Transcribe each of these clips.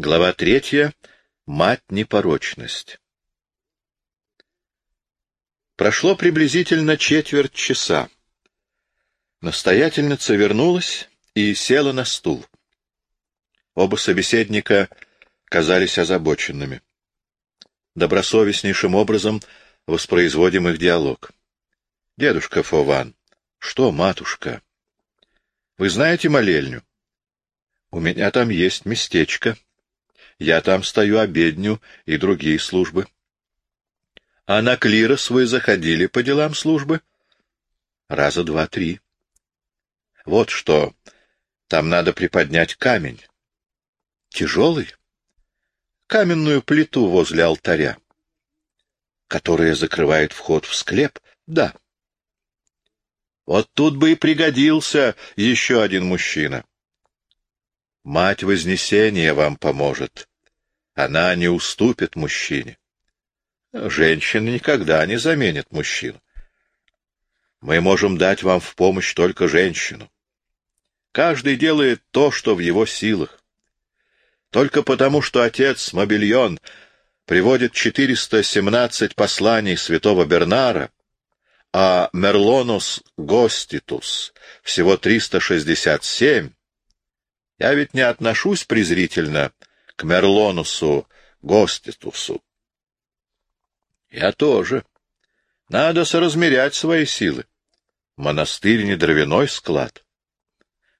Глава третья. Мать-непорочность. Прошло приблизительно четверть часа. Настоятельница вернулась и села на стул. Оба собеседника казались озабоченными. Добросовестнейшим образом воспроизводим их диалог. — Дедушка Фован. — Что, матушка? — Вы знаете молельню? — У меня там есть местечко. — я там стою обедню и другие службы. А на клирос вы заходили по делам службы? Раза два-три. Вот что, там надо приподнять камень. Тяжелый? Каменную плиту возле алтаря, которая закрывает вход в склеп? Да. Вот тут бы и пригодился еще один мужчина. Мать Вознесения вам поможет. Она не уступит мужчине. Женщина никогда не заменит мужчину. Мы можем дать вам в помощь только женщину. Каждый делает то, что в его силах. Только потому, что отец Мобильон приводит 417 посланий святого Бернара, а Мерлонус Гоститус всего 367, я ведь не отношусь презрительно к Мерлонусу, Гоститусу. Я тоже. Надо соразмерять свои силы. Монастырь не дровяной склад.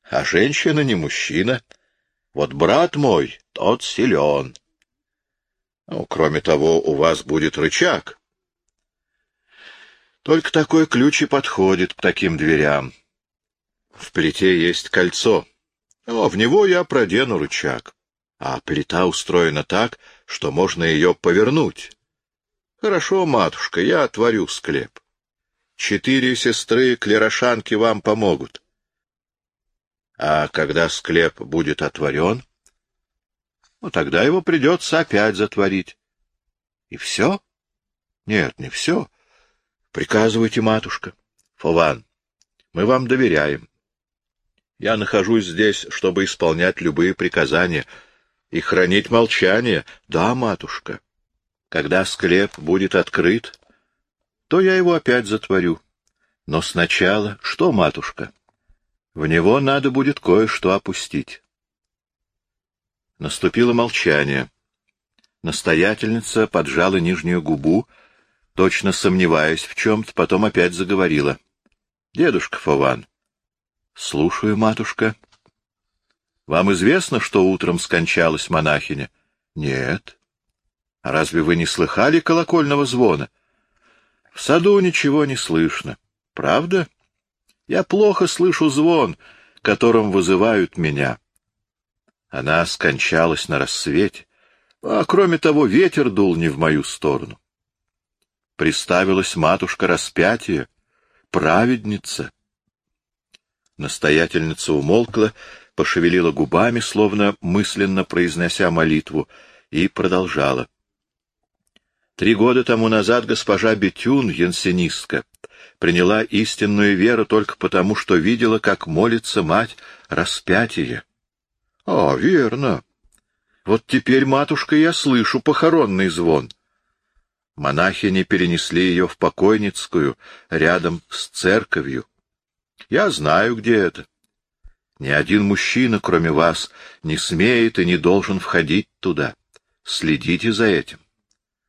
А женщина не мужчина. Вот брат мой, тот силен. Ну, кроме того, у вас будет рычаг. Только такой ключ и подходит к таким дверям. В плите есть кольцо. О, в него я продену рычаг а плита устроена так, что можно ее повернуть. Хорошо, матушка, я отворю склеп. Четыре сестры клерошанки вам помогут. А когда склеп будет отворен, ну, тогда его придется опять затворить. И все? Нет, не все. Приказывайте, матушка. Фован, мы вам доверяем. Я нахожусь здесь, чтобы исполнять любые приказания — и хранить молчание. Да, матушка. Когда склеп будет открыт, то я его опять затворю. Но сначала что, матушка? В него надо будет кое-что опустить. Наступило молчание. Настоятельница поджала нижнюю губу, точно сомневаясь в чем-то, потом опять заговорила. — Дедушка Фован. — Слушаю, матушка. — вам известно, что утром скончалась монахиня? — Нет. — А разве вы не слыхали колокольного звона? — В саду ничего не слышно. — Правда? Я плохо слышу звон, которым вызывают меня. Она скончалась на рассвете, а кроме того ветер дул не в мою сторону. Приставилась матушка распятия, праведница. Настоятельница умолкла, пошевелила губами, словно мысленно произнося молитву, и продолжала. Три года тому назад госпожа Бетюн, янсенистка, приняла истинную веру только потому, что видела, как молится мать распятие. — А, верно. Вот теперь, матушка, я слышу похоронный звон. Монахини перенесли ее в покойницкую, рядом с церковью. Я знаю, где это. Ни один мужчина, кроме вас, не смеет и не должен входить туда. Следите за этим.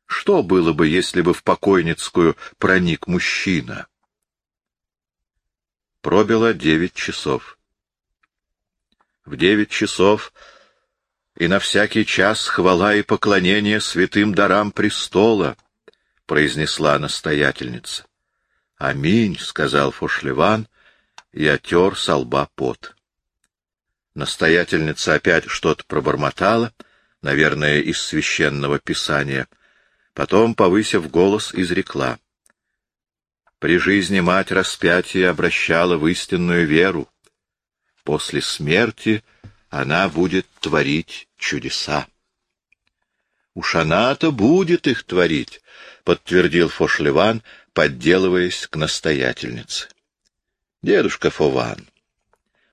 Что было бы, если бы в покойницкую проник мужчина? Пробило девять часов. В девять часов и на всякий час хвала и поклонение святым дарам престола, — произнесла настоятельница. — Аминь, — сказал Фошлеван и отер со лба пот. Настоятельница опять что-то пробормотала, наверное, из священного писания. Потом, повысив голос, изрекла. При жизни мать распятия обращала в истинную веру. После смерти она будет творить чудеса. Уж она-то будет их творить, — подтвердил Фошлеван, подделываясь к настоятельнице. — Дедушка Фован,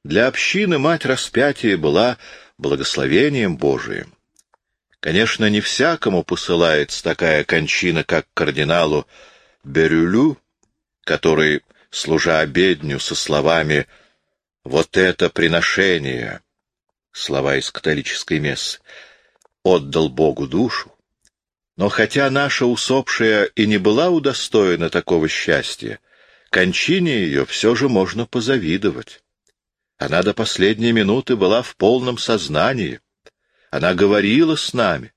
для общины мать распятия была благословением Божиим. Конечно, не всякому посылается такая кончина, как кардиналу Берюлю, который, служа обедню со словами «Вот это приношение», слова из католической мессы, отдал Богу душу. Но хотя наша усопшая и не была удостоена такого счастья, кончине ее все же можно позавидовать. Она до последней минуты была в полном сознании. Она говорила с нами,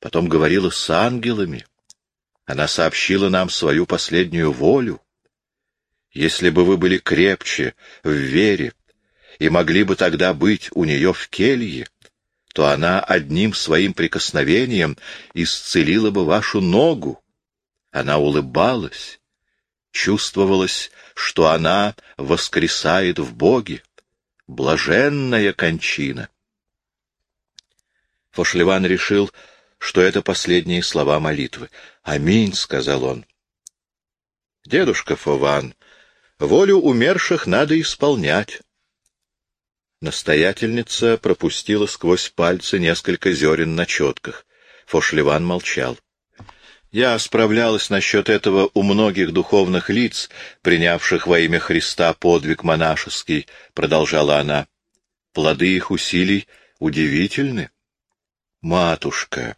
потом говорила с ангелами. Она сообщила нам свою последнюю волю. Если бы вы были крепче в вере и могли бы тогда быть у нее в келье, то она одним своим прикосновением исцелила бы вашу ногу. Она улыбалась, чувствовалось, что она воскресает в Боге. Блаженная кончина. Фошлеван решил, что это последние слова молитвы. «Аминь», — сказал он. «Дедушка Фован, волю умерших надо исполнять. Настоятельница пропустила сквозь пальцы несколько зерен на четках. Фошлеван молчал. Я справлялась насчет этого у многих духовных лиц, принявших во имя Христа подвиг монашеский, — продолжала она. Плоды их усилий удивительны. Матушка,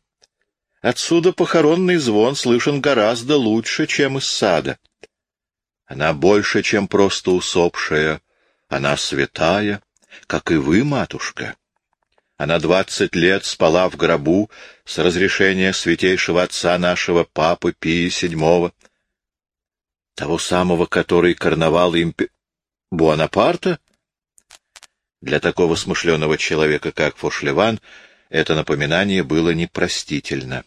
отсюда похоронный звон слышен гораздо лучше, чем из сада. Она больше, чем просто усопшая, она святая, как и вы, матушка. Она двадцать лет спала в гробу с разрешения святейшего отца нашего папы Пии VII, того самого, который карнавал импи... Буанапарта? Для такого смышленого человека, как Фошлеван, это напоминание было непростительно.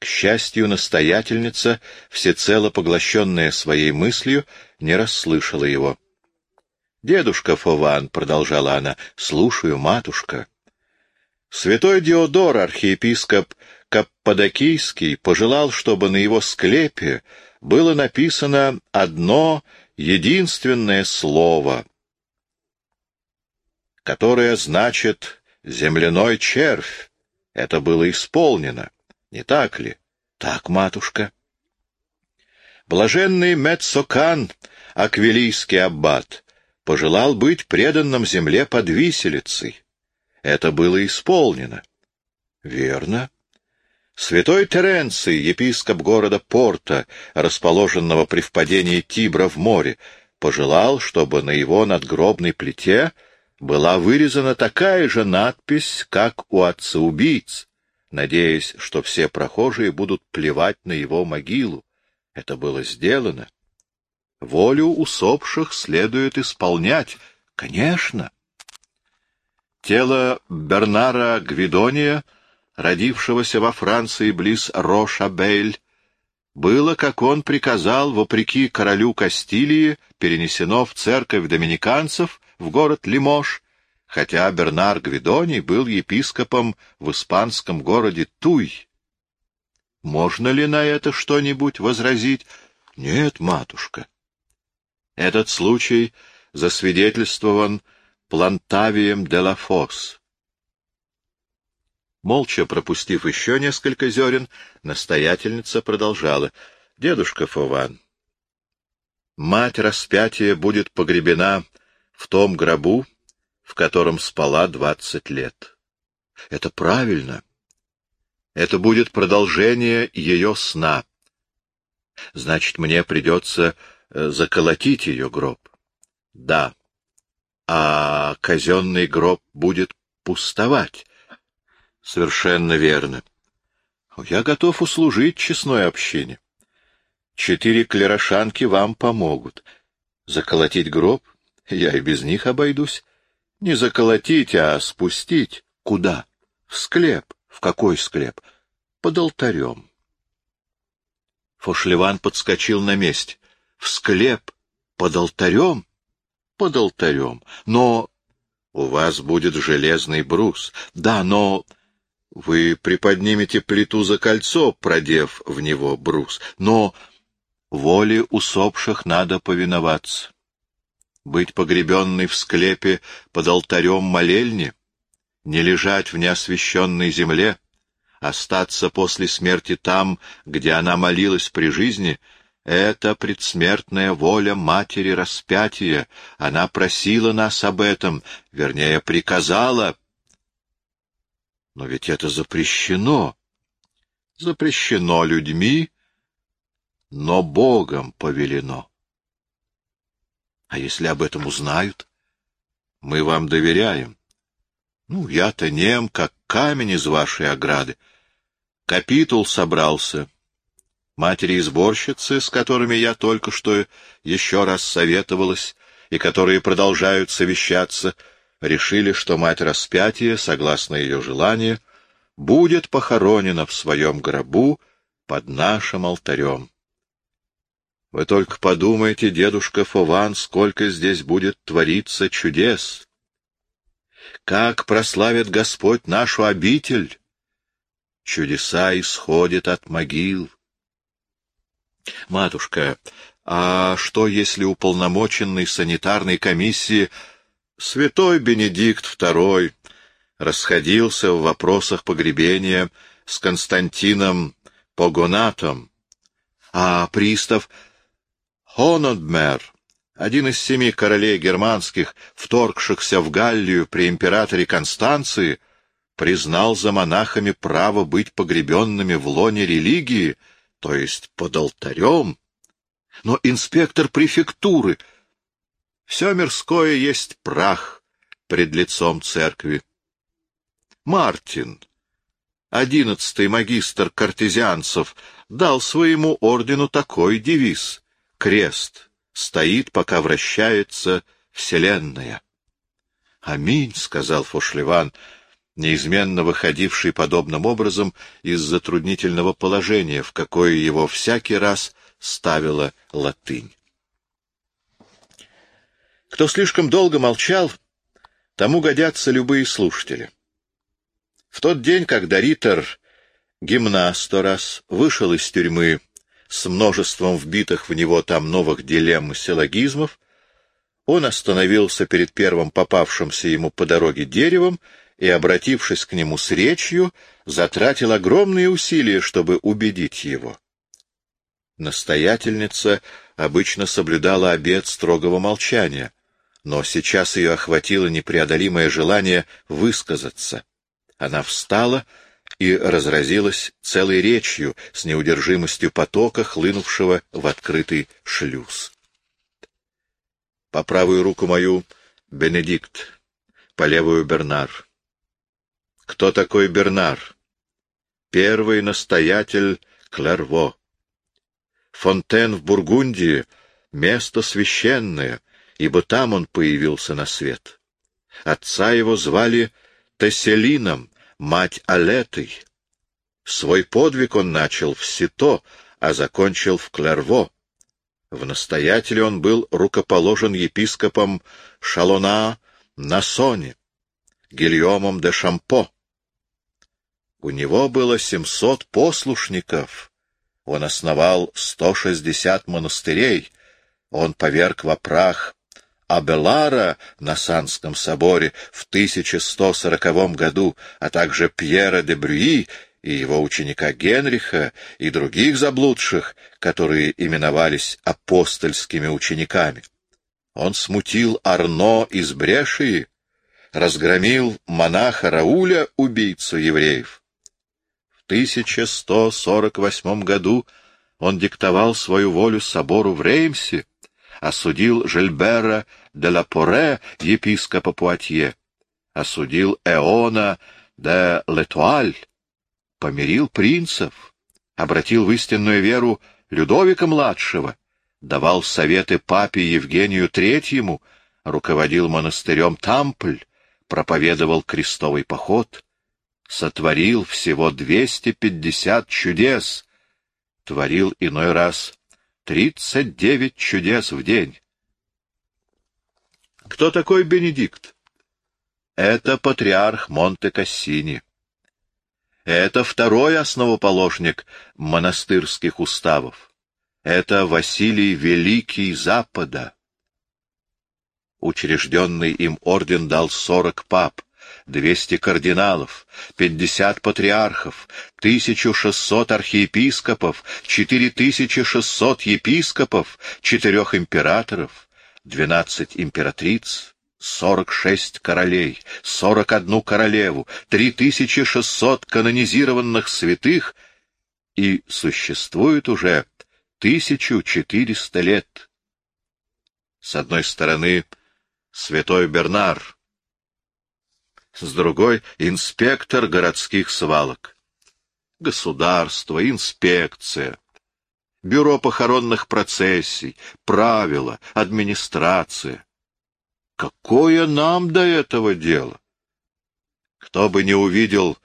К счастью, настоятельница, всецело поглощенная своей мыслью, не расслышала его. «Дедушка Фован», — продолжала она, — «слушаю, матушка». Святой Диодор, архиепископ Каппадокийский, пожелал, чтобы на его склепе было написано одно единственное слово, которое значит «земляной червь». Это было исполнено, не так ли? Так, матушка. Блаженный Мецокан, аквилийский аббат, пожелал быть преданным земле под виселицей. Это было исполнено. Верно. Святой Теренций, епископ города Порта, расположенного при впадении Тибра в море, пожелал, чтобы на его надгробной плите была вырезана такая же надпись, как у отца-убийц, надеясь, что все прохожие будут плевать на его могилу. Это было сделано. Волю усопших следует исполнять. Конечно. Тело Бернара Гвидония, родившегося во Франции близ Рошабель, было, как он приказал, вопреки королю Кастилии, перенесено в церковь доминиканцев в город Лимож, хотя Бернар Гвидоний был епископом в испанском городе Туй. Можно ли на это что-нибудь возразить? Нет, матушка. Этот случай засвидетельствован Плантавием де ла Фос. Молча пропустив еще несколько зерен, настоятельница продолжала. — Дедушка Фован, мать распятия будет погребена в том гробу, в котором спала двадцать лет. Это правильно. Это будет продолжение ее сна. Значит, мне придется Э, заколотить ее гроб. Да. А казенный гроб будет пустовать. Совершенно верно. Я готов услужить честной общине. Четыре клерошанки вам помогут. Заколотить гроб? Я и без них обойдусь. Не заколотить, а спустить. Куда? В склеп. В какой склеп? Под алтарем. Фошлеван подскочил на месте в склеп под алтарем? Под алтарем. Но у вас будет железный брус. Да, но вы приподнимете плиту за кольцо, продев в него брус. Но воле усопших надо повиноваться. Быть погребенной в склепе под алтарем молельни, не лежать в неосвященной земле, остаться после смерти там, где она молилась при жизни, это предсмертная воля матери распятия. Она просила нас об этом, вернее, приказала. Но ведь это запрещено. Запрещено людьми, но Богом повелено. А если об этом узнают? Мы вам доверяем. Ну, я-то нем, как камень из вашей ограды. Капитул собрался. Матери-изборщицы, с которыми я только что еще раз советовалась, и которые продолжают совещаться, решили, что мать распятия, согласно ее желанию, будет похоронена в своем гробу под нашим алтарем. Вы только подумайте, дедушка Фован, сколько здесь будет твориться чудес. Как прославит Господь нашу обитель! Чудеса исходят от могил. Матушка, а что, если уполномоченный санитарной комиссии святой Бенедикт II расходился в вопросах погребения с Константином Погонатом, а пристав Хонодмер, один из семи королей германских, вторгшихся в Галлию при императоре Констанции, признал за монахами право быть погребенными в лоне религии, то есть под алтарем. Но инспектор префектуры... Все мирское есть прах пред лицом церкви. Мартин, одиннадцатый магистр картезианцев, дал своему ордену такой девиз — крест стоит, пока вращается Вселенная. «Аминь», — сказал Фошлеван, неизменно выходивший подобным образом из затруднительного положения, в какое его всякий раз ставила латынь. Кто слишком долго молчал, тому годятся любые слушатели. В тот день, когда Риттер, гимнаст сто раз, вышел из тюрьмы с множеством вбитых в него там новых дилемм и силлогизмов, он остановился перед первым попавшимся ему по дороге деревом и, обратившись к нему с речью, затратил огромные усилия, чтобы убедить его. Настоятельница обычно соблюдала обет строгого молчания, но сейчас ее охватило непреодолимое желание высказаться. Она встала и разразилась целой речью с неудержимостью потока, хлынувшего в открытый шлюз. По правую руку мою — Бенедикт, по левую — Бернар. Кто такой Бернар? Первый настоятель Клерво. Фонтен в Бургундии — место священное, ибо там он появился на свет. Отца его звали Тесселином, мать Алетой. Свой подвиг он начал в Сито, а закончил в Клерво. В настоятеле он был рукоположен епископом Шалона на Соне, Гильомом де Шампо. У него было семьсот послушников. Он основал сто шестьдесят монастырей. Он поверг во прах Абелара на Санском соборе в 1140 году, а также Пьера де Брюи и его ученика Генриха и других заблудших, которые именовались апостольскими учениками. Он смутил Арно из Брешии, разгромил монаха Рауля, убийцу евреев. В 1148 году он диктовал свою волю собору в Реймсе, осудил Жильбера де ла Поре, епископа Пуатье, осудил Эона де Летуаль, помирил принцев, обратил в истинную веру Людовика-младшего, давал советы папе Евгению Третьему, руководил монастырем Тампль, проповедовал крестовый поход, сотворил всего двести пятьдесят чудес, творил иной раз Тридцать девять чудес в день. Кто такой Бенедикт? Это патриарх Монте-Кассини. Это второй основоположник монастырских уставов. Это Василий Великий Запада. Учрежденный им орден дал сорок пап. 200 кардиналов, 50 патриархов, 1600 архиепископов, 4600 епископов, 4 императоров, 12 императриц, 46 королей, 41 королеву, 3600 канонизированных святых, и существует уже 1400 лет. С одной стороны, святой Бернар, с другой — инспектор городских свалок. Государство, инспекция, бюро похоронных процессий, правила, администрация. Какое нам до этого дело? Кто бы не увидел,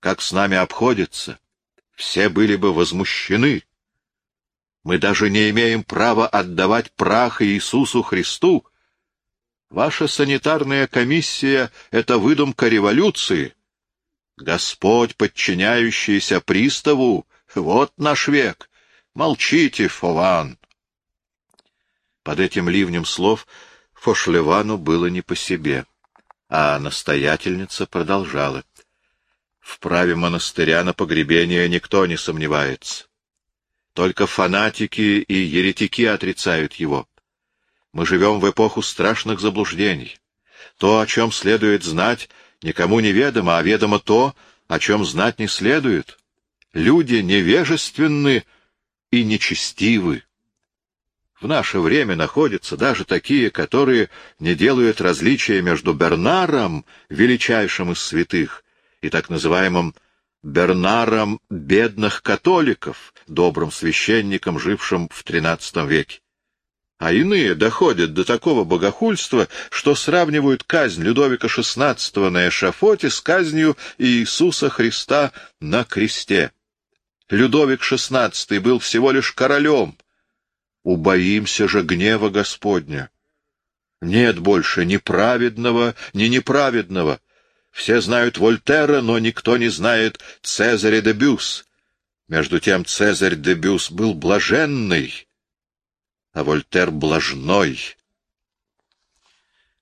как с нами обходится, все были бы возмущены. Мы даже не имеем права отдавать прах Иисусу Христу. Ваша санитарная комиссия — это выдумка революции. Господь, подчиняющийся приставу, вот наш век. Молчите, Фован. Под этим ливнем слов Фошлевану было не по себе, а настоятельница продолжала. В праве монастыря на погребение никто не сомневается. Только фанатики и еретики отрицают его. Мы живем в эпоху страшных заблуждений. То, о чем следует знать, никому не ведомо, а ведомо то, о чем знать не следует. Люди невежественны и нечестивы. В наше время находятся даже такие, которые не делают различия между Бернаром, величайшим из святых, и так называемым Бернаром бедных католиков, добрым священником, жившим в XIII веке. А иные доходят до такого богохульства, что сравнивают казнь Людовика XVI на эшафоте с казнью Иисуса Христа на кресте. Людовик XVI был всего лишь королем, Убоимся же гнева Господня. Нет больше ни праведного, ни неправедного. Все знают Вольтера, но никто не знает Цезаря де Бюс. Между тем Цезарь де Бюс был блаженный, а Вольтер блажной.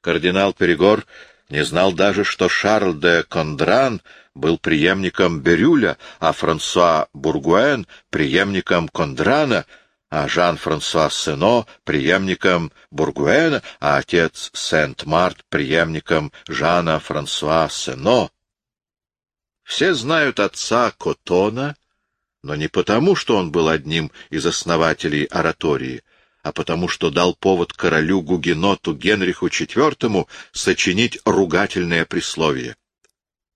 Кардинал Перегор не знал даже, что Шарль де Кондран был преемником Берюля, а Франсуа Бургуэн — преемником Кондрана — а Жан-Франсуа Сено — преемником Бургуэна, а отец Сент-Март — преемником Жана-Франсуа Сено. Все знают отца Котона, но не потому, что он был одним из основателей оратории, а потому что дал повод королю Гугеноту Генриху IV сочинить ругательное присловие.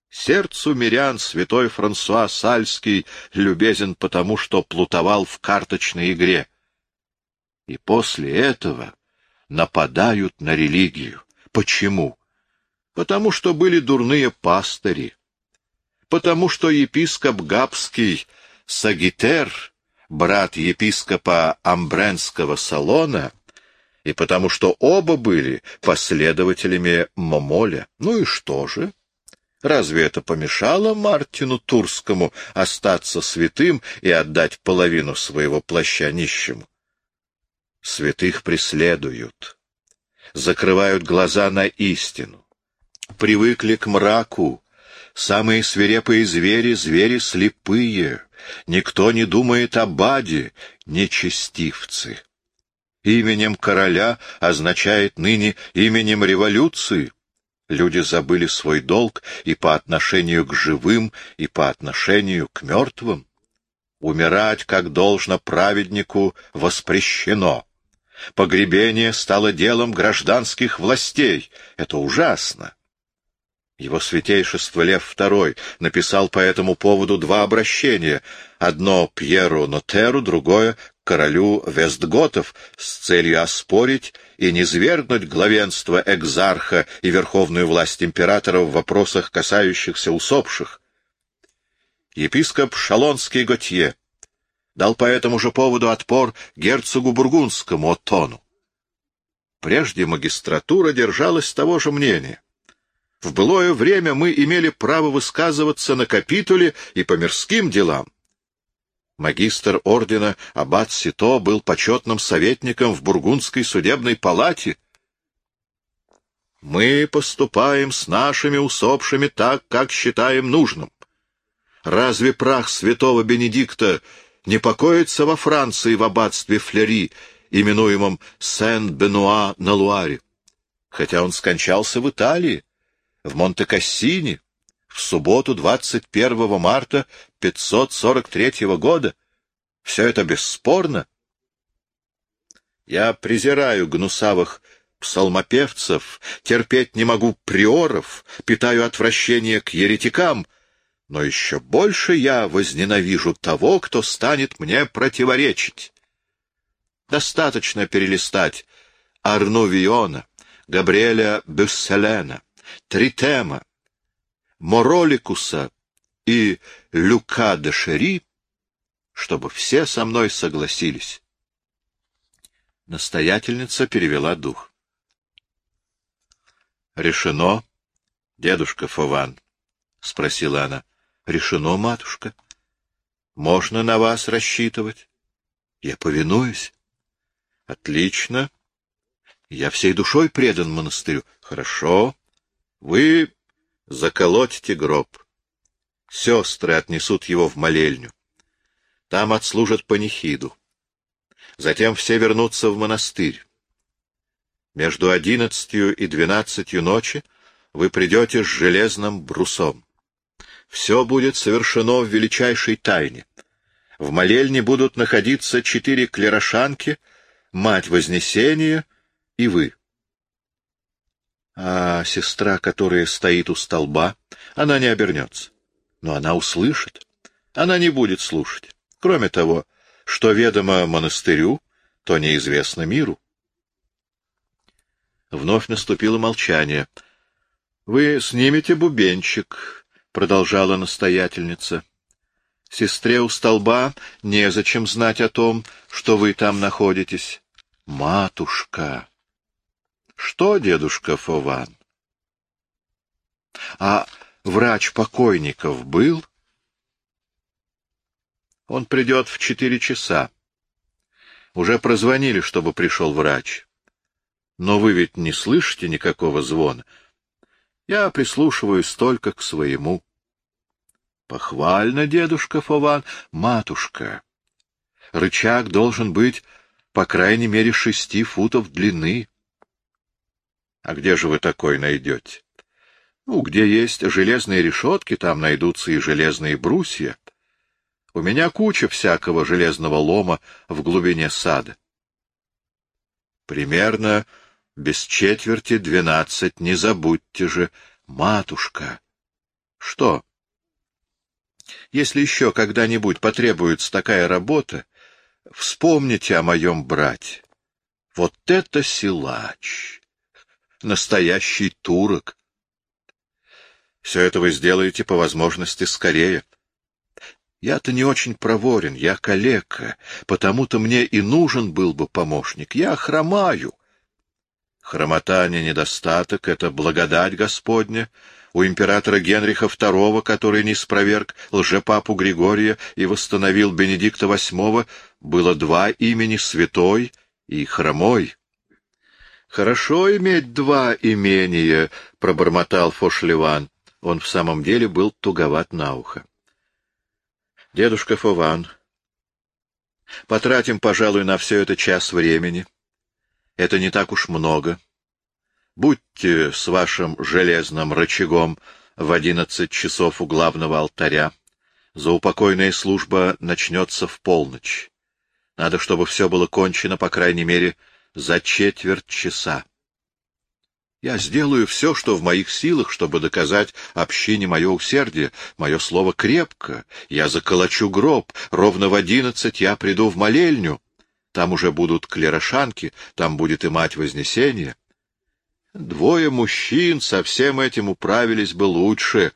Сердцу мирян святой Франсуа Сальский любезен потому, что плутовал в карточной игре. И после этого нападают на религию. Почему? Потому что были дурные пастыри. Потому что епископ Габский Сагитер, брат епископа Амбренского салона, и потому что оба были последователями Момоля. Ну и что же? Разве это помешало Мартину Турскому остаться святым и отдать половину своего плаща нищему? Святых преследуют, закрывают глаза на истину, привыкли к мраку, самые свирепые звери — звери слепые, никто не думает о баде, нечестивцы. Именем короля означает ныне именем революции, Люди забыли свой долг и по отношению к живым, и по отношению к мертвым. Умирать, как должно праведнику, воспрещено. Погребение стало делом гражданских властей. Это ужасно. Его святейшество Лев II написал по этому поводу два обращения. Одно Пьеру Нотеру, другое королю Вестготов с целью оспорить и низвергнуть главенство экзарха и верховную власть императора в вопросах, касающихся усопших. Епископ Шалонский Готье дал по этому же поводу отпор герцогу Бургундскому Оттону. Прежде магистратура держалась того же мнения. В былое время мы имели право высказываться на капитуле и по мирским делам, Магистр ордена Аббат Сито был почетным советником в Бургундской судебной палате. Мы поступаем с нашими усопшими так, как считаем нужным. Разве прах святого Бенедикта не покоится во Франции в аббатстве Флери, именуемом Сен-Бенуа-на-Луаре? Хотя он скончался в Италии, в Монте-Кассине, в субботу 21 марта 543 года. Все это бесспорно. Я презираю гнусавых псалмопевцев, терпеть не могу приоров, питаю отвращение к еретикам, но еще больше я возненавижу того, кто станет мне противоречить. Достаточно перелистать Арну Виона, Габриэля Бюсселена, Тритема, Мороликуса и Люка де Шери, чтобы все со мной согласились. Настоятельница перевела дух. — Решено, дедушка Фован? — спросила она. — Решено, матушка. — Можно на вас рассчитывать? — Я повинуюсь. — Отлично. Я всей душой предан монастырю. — Хорошо. Вы заколотите гроб. Сестры отнесут его в молельню. Там отслужат панихиду. Затем все вернутся в монастырь. Между одиннадцатью и двенадцатью ночи вы придете с железным брусом. Все будет совершено в величайшей тайне. В молельне будут находиться четыре клерошанки, мать Вознесения и вы. А сестра, которая стоит у столба, она не обернется. Но она услышит. Она не будет слушать. Кроме того, что ведомо монастырю, то неизвестно миру. Вновь наступило молчание. — Вы снимете бубенчик, — продолжала настоятельница. — Сестре у столба незачем знать о том, что вы там находитесь. — Матушка! — Что, дедушка Фован? — А врач покойников был? — Он придет в четыре часа. Уже прозвонили, чтобы пришел врач. Но вы ведь не слышите никакого звона. Я прислушиваюсь только к своему. Похвально, дедушка Фован. Матушка, рычаг должен быть по крайней мере шести футов длины. А где же вы такой найдете? Ну, где есть железные решетки, там найдутся и железные брусья. У меня куча всякого железного лома в глубине сада. Примерно без четверти двенадцать, не забудьте же, матушка. Что? Если еще когда-нибудь потребуется такая работа, вспомните о моем брате. Вот это силач! Настоящий турок! Все это вы сделаете по возможности скорее. Я-то не очень проворен, я калека, потому-то мне и нужен был бы помощник. Я хромаю. Хромота не недостаток, это благодать Господня. У императора Генриха II, который не спроверг лжепапу Григория и восстановил Бенедикта VIII, было два имени — Святой и Хромой. «Хорошо иметь два имения», — пробормотал Фошлеван. Он в самом деле был туговат на ухо. «Дедушка Фован, потратим, пожалуй, на все это час времени». Это не так уж много. Будьте с вашим железным рычагом в одиннадцать часов у главного алтаря. Заупокойная служба начнется в полночь. Надо, чтобы все было кончено, по крайней мере, за четверть часа. Я сделаю все, что в моих силах, чтобы доказать общине мое усердие. Мое слово крепко. Я заколочу гроб. Ровно в одиннадцать я приду в молельню. Там уже будут клерошанки, там будет и мать Вознесения. Двое мужчин со всем этим управились бы лучше.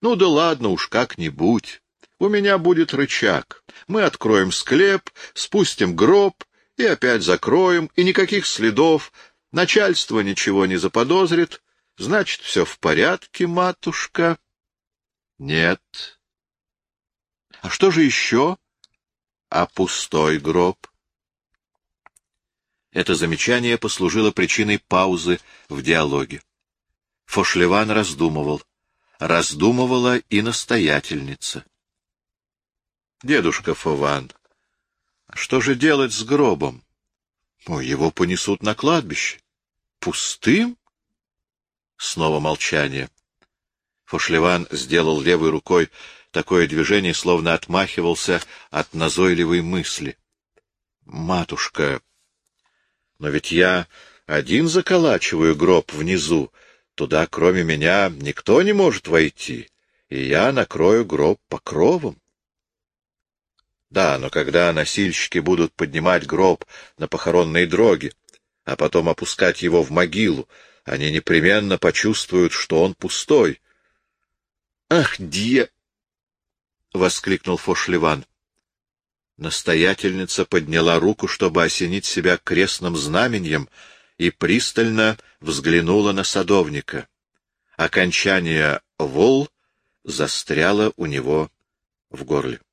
Ну да ладно уж как-нибудь. У меня будет рычаг. Мы откроем склеп, спустим гроб и опять закроем, и никаких следов. Начальство ничего не заподозрит. Значит, все в порядке, матушка. Нет. А что же еще? А пустой гроб? Это замечание послужило причиной паузы в диалоге. Фошлеван раздумывал. Раздумывала и настоятельница. — Дедушка Фован, что же делать с гробом? Ну, его понесут на кладбище. Пустым? Снова молчание. Фошлеван сделал левой рукой такое движение, словно отмахивался от назойливой мысли. — Матушка, но ведь я один заколачиваю гроб внизу, туда, кроме меня, никто не может войти, и я накрою гроб покровом. Да, но когда носильщики будут поднимать гроб на похоронной дроге, а потом опускать его в могилу, они непременно почувствуют, что он пустой. — Ах, дье! — воскликнул Фошлеван. Настоятельница подняла руку, чтобы осенить себя крестным знаменем, и пристально взглянула на садовника. Окончание «вол» застряло у него в горле. —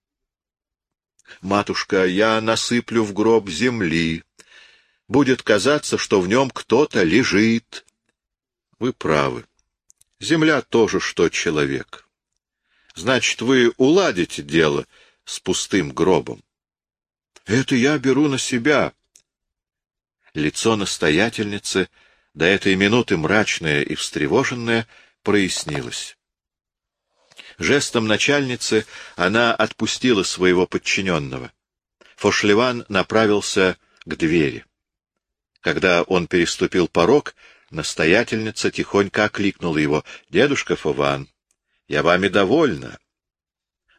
Матушка, я насыплю в гроб земли. Будет казаться, что в нем кто-то лежит. Вы правы. Земля тоже что человек. Значит, вы уладите дело с пустым гробом. Это я беру на себя. Лицо настоятельницы, до этой минуты мрачное и встревоженное, прояснилось. Жестом начальницы она отпустила своего подчиненного. Фошлеван направился к двери. Когда он переступил порог, настоятельница тихонько окликнула его. — Дедушка Фован, я вами довольна.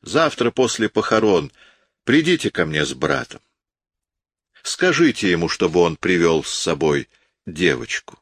Завтра после похорон придите ко мне с братом. Скажите ему, чтобы он привел с собой девочку.